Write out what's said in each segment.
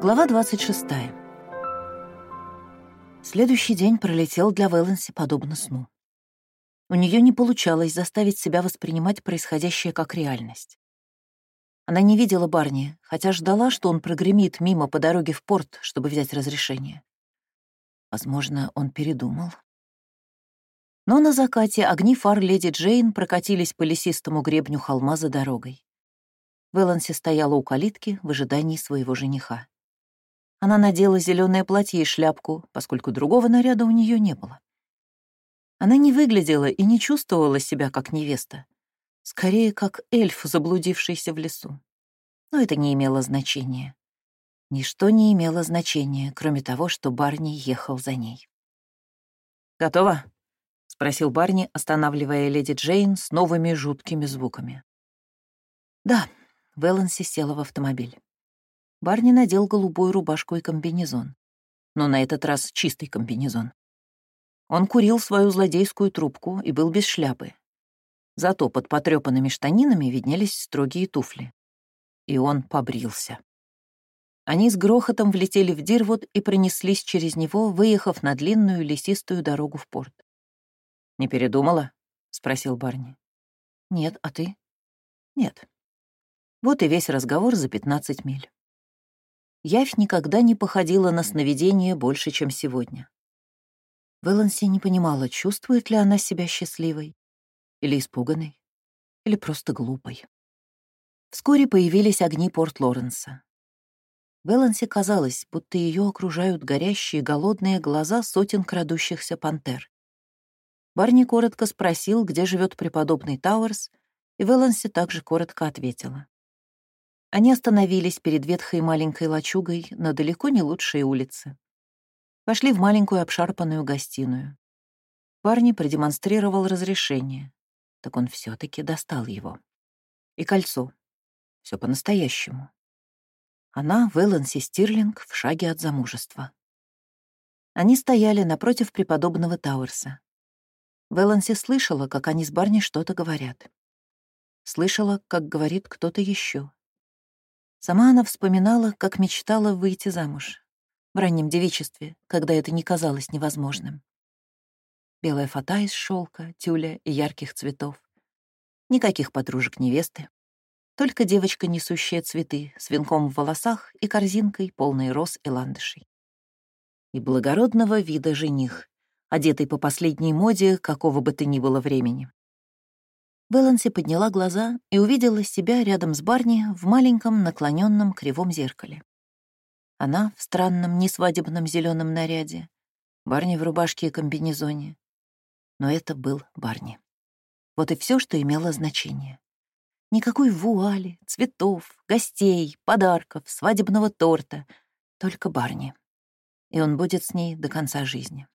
Глава 26. Следующий день пролетел для Вэланси подобно сну. У нее не получалось заставить себя воспринимать происходящее как реальность. Она не видела Барни, хотя ждала, что он прогремит мимо по дороге в порт, чтобы взять разрешение. Возможно, он передумал. Но на закате огни фар леди Джейн прокатились по лесистому гребню холма за дорогой. Вэланси стояла у калитки в ожидании своего жениха. Она надела зеленое платье и шляпку, поскольку другого наряда у нее не было. Она не выглядела и не чувствовала себя как невеста, скорее как эльф, заблудившийся в лесу. Но это не имело значения. Ничто не имело значения, кроме того, что Барни ехал за ней. «Готово?» — спросил Барни, останавливая леди Джейн с новыми жуткими звуками. «Да», — Вэланси села в автомобиль. Барни надел голубую рубашку и комбинезон. Но на этот раз чистый комбинезон. Он курил свою злодейскую трубку и был без шляпы. Зато под потрёпанными штанинами виднелись строгие туфли. И он побрился. Они с грохотом влетели в Дирвуд и пронеслись через него, выехав на длинную лесистую дорогу в порт. «Не передумала?» — спросил Барни. «Нет, а ты?» «Нет». Вот и весь разговор за 15 миль. Явь никогда не походила на сновидение больше, чем сегодня. Вэланси не понимала, чувствует ли она себя счастливой, или испуганной, или просто глупой. Вскоре появились огни Порт-Лоренса. Вэланси казалось, будто ее окружают горящие голодные глаза сотен крадущихся пантер. Барни коротко спросил, где живет преподобный Тауэрс, и Вэланси также коротко ответила. Они остановились перед ветхой маленькой лачугой на далеко не лучшей улице. Вошли в маленькую обшарпанную гостиную. Парни продемонстрировал разрешение. Так он все таки достал его. И кольцо. Все по-настоящему. Она, Вэланси Стирлинг, в шаге от замужества. Они стояли напротив преподобного Тауэрса. Вэланси слышала, как они с Барни что-то говорят. Слышала, как говорит кто-то еще. Сама она вспоминала, как мечтала выйти замуж. В раннем девичестве, когда это не казалось невозможным. Белая фата из шелка, тюля и ярких цветов. Никаких подружек невесты. Только девочка, несущая цветы, с венком в волосах и корзинкой, полной роз и ландышей. И благородного вида жених, одетый по последней моде какого бы то ни было времени. Вэланси подняла глаза и увидела себя рядом с Барни в маленьком наклоненном кривом зеркале. Она в странном несвадебном зеленом наряде, Барни в рубашке и комбинезоне. Но это был Барни. Вот и все, что имело значение. Никакой вуали, цветов, гостей, подарков, свадебного торта, только Барни. И он будет с ней до конца жизни.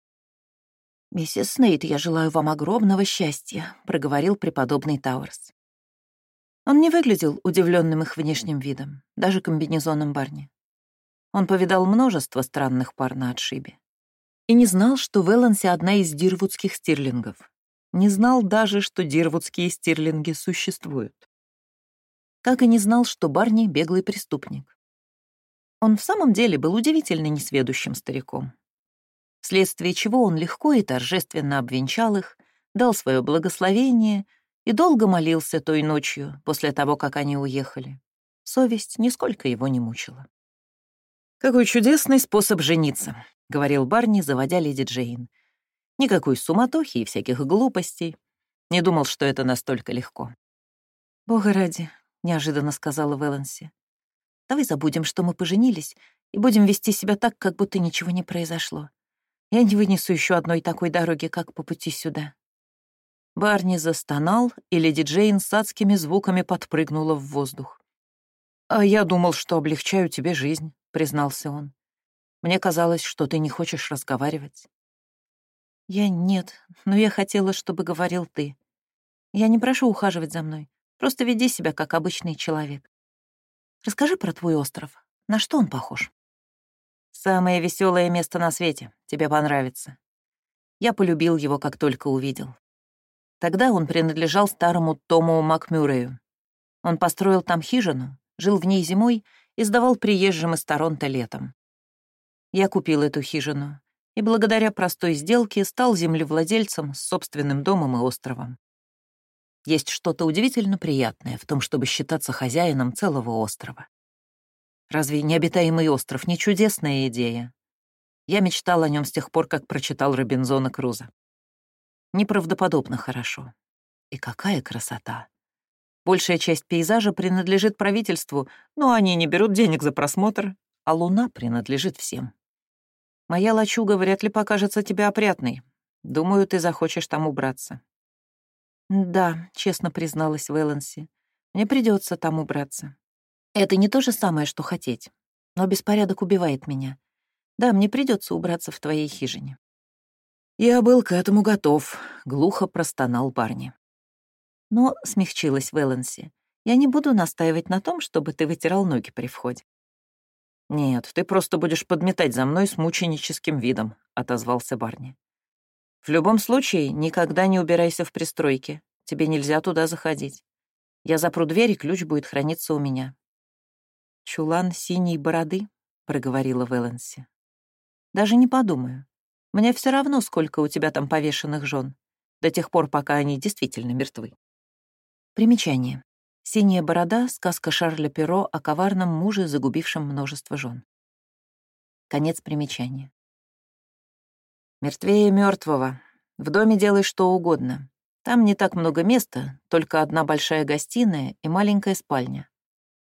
«Миссис Снейд, я желаю вам огромного счастья», — проговорил преподобный Тауэрс. Он не выглядел удивленным их внешним видом, даже комбинезоном Барни. Он повидал множество странных пар на отшибе. И не знал, что Веланси одна из дирвудских стирлингов. Не знал даже, что дирвудские стирлинги существуют. Как и не знал, что Барни — беглый преступник. Он в самом деле был удивительно несведущим стариком вследствие чего он легко и торжественно обвенчал их, дал свое благословение и долго молился той ночью после того, как они уехали. Совесть нисколько его не мучила. «Какой чудесный способ жениться», — говорил Барни, заводя леди Джейн. «Никакой суматохи и всяких глупостей. Не думал, что это настолько легко». «Бога ради», — неожиданно сказала Вэланси. «Давай забудем, что мы поженились, и будем вести себя так, как будто ничего не произошло. Я не вынесу еще одной такой дороги, как по пути сюда». Барни застонал, и леди Джейн с адскими звуками подпрыгнула в воздух. «А я думал, что облегчаю тебе жизнь», — признался он. «Мне казалось, что ты не хочешь разговаривать». «Я нет, но я хотела, чтобы говорил ты. Я не прошу ухаживать за мной, просто веди себя как обычный человек. Расскажи про твой остров. На что он похож?» Самое веселое место на свете. Тебе понравится. Я полюбил его, как только увидел. Тогда он принадлежал старому Тому Макмюрею. Он построил там хижину, жил в ней зимой и сдавал приезжим из Торонто летом. Я купил эту хижину и благодаря простой сделке стал землевладельцем с собственным домом и островом. Есть что-то удивительно приятное в том, чтобы считаться хозяином целого острова. Разве необитаемый остров не чудесная идея? Я мечтал о нем с тех пор, как прочитал Робинзона Круза. Неправдоподобно хорошо. И какая красота! Большая часть пейзажа принадлежит правительству, но они не берут денег за просмотр, а луна принадлежит всем. Моя лачуга вряд ли покажется тебе опрятной. Думаю, ты захочешь там убраться. Да, честно призналась Вэланси. Мне придется там убраться. Это не то же самое, что хотеть. Но беспорядок убивает меня. Да, мне придется убраться в твоей хижине. Я был к этому готов, глухо простонал Барни. Но смягчилась Вэланси. Я не буду настаивать на том, чтобы ты вытирал ноги при входе. «Нет, ты просто будешь подметать за мной с мученическим видом», — отозвался Барни. «В любом случае, никогда не убирайся в пристройке. Тебе нельзя туда заходить. Я запру дверь, и ключ будет храниться у меня». «Чулан синей бороды», — проговорила Вэланси. «Даже не подумаю. Мне все равно, сколько у тебя там повешенных жен, до тех пор, пока они действительно мертвы». Примечание. «Синяя борода» — сказка Шарля Перо о коварном муже, загубившем множество жен. Конец примечания. Мертвее мертвого. В доме делай что угодно. Там не так много места, только одна большая гостиная и маленькая спальня.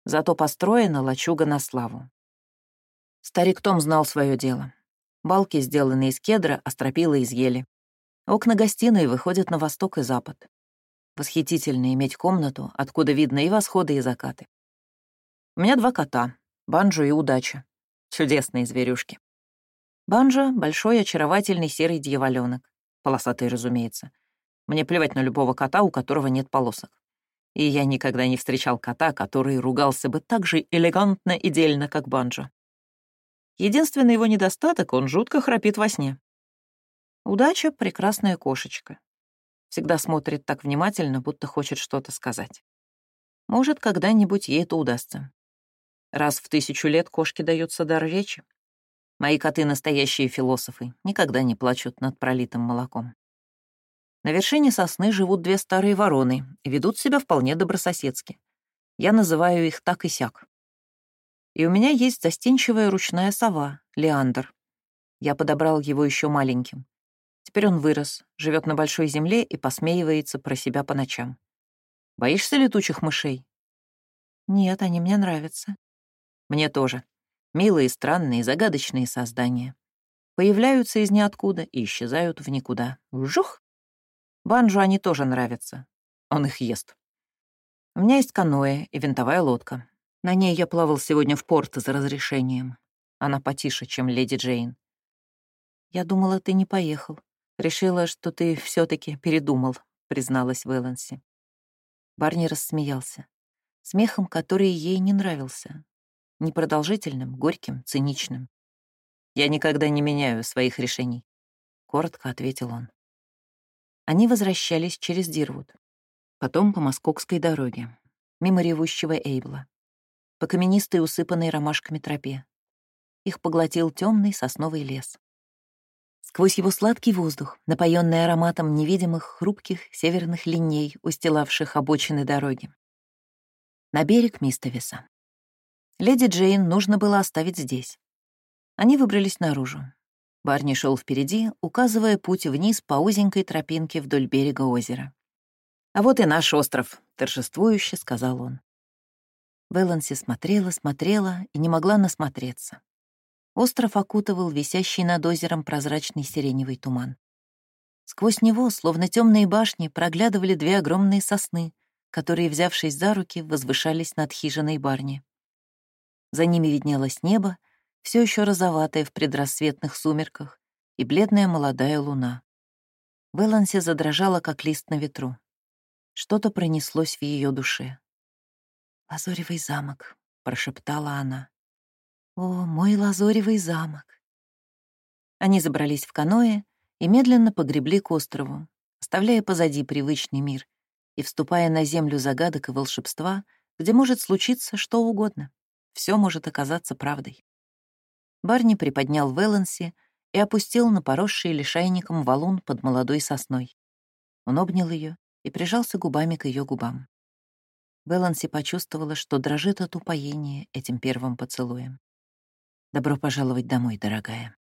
Зато построена лачуга на славу. Старик Том знал свое дело. Балки сделаны из кедра, а стропила из ели. Окна гостиной выходят на восток и запад. Восхитительно иметь комнату, откуда видно и восходы, и закаты. У меня два кота — Банджо и Удача. Чудесные зверюшки. Банджо — большой, очаровательный серый дьяволёнок. Полосатый, разумеется. Мне плевать на любого кота, у которого нет полосок. И я никогда не встречал кота, который ругался бы так же элегантно и дельно, как Банджо. Единственный его недостаток — он жутко храпит во сне. Удача — прекрасная кошечка. Всегда смотрит так внимательно, будто хочет что-то сказать. Может, когда-нибудь ей это удастся. Раз в тысячу лет кошки даются дар речи. Мои коты — настоящие философы, никогда не плачут над пролитым молоком. На вершине сосны живут две старые вороны и ведут себя вполне добрососедски. Я называю их так и сяк. И у меня есть застенчивая ручная сова, Леандр. Я подобрал его еще маленьким. Теперь он вырос, живет на большой земле и посмеивается про себя по ночам. Боишься летучих мышей? Нет, они мне нравятся. Мне тоже. Милые, странные, загадочные создания. Появляются из ниоткуда и исчезают в никуда. Вжух! Банджу они тоже нравятся. Он их ест. У меня есть каноэ и винтовая лодка. На ней я плавал сегодня в порт за разрешением. Она потише, чем леди Джейн. Я думала, ты не поехал. «Решила, что ты все таки передумал», — призналась Вэланси. Барни рассмеялся. Смехом, который ей не нравился. Непродолжительным, горьким, циничным. «Я никогда не меняю своих решений», — коротко ответил он. Они возвращались через Дирвуд. Потом по Москокской дороге, мимо ревущего Эйбла, по каменистой, усыпанной ромашками тропе. Их поглотил темный сосновый лес. Сквозь его сладкий воздух, напоенный ароматом невидимых хрупких северных линей, устилавших обочины дороги. На берег Мистовиса. Леди Джейн нужно было оставить здесь. Они выбрались наружу. Барни шел впереди, указывая путь вниз по узенькой тропинке вдоль берега озера. «А вот и наш остров», — торжествующе сказал он. Вэланси смотрела, смотрела и не могла насмотреться. Остров окутывал висящий над озером прозрачный сиреневый туман. Сквозь него, словно темные башни, проглядывали две огромные сосны, которые, взявшись за руки, возвышались над хижиной барни. За ними виднелось небо, все еще розоватое в предрассветных сумерках, и бледная молодая луна. Беланси задрожала, как лист на ветру. Что-то пронеслось в ее душе. «Лазоревый замок», — прошептала она. О, мой лазоревый замок! Они забрались в каноэ и медленно погребли к острову, оставляя позади привычный мир и вступая на землю загадок и волшебства, где может случиться что угодно. все может оказаться правдой. Барни приподнял Вэланси и опустил на поросший лишайником валун под молодой сосной. Он обнял ее и прижался губами к ее губам. Вэланси почувствовала, что дрожит от упоения этим первым поцелуем. «Добро пожаловать домой, дорогая».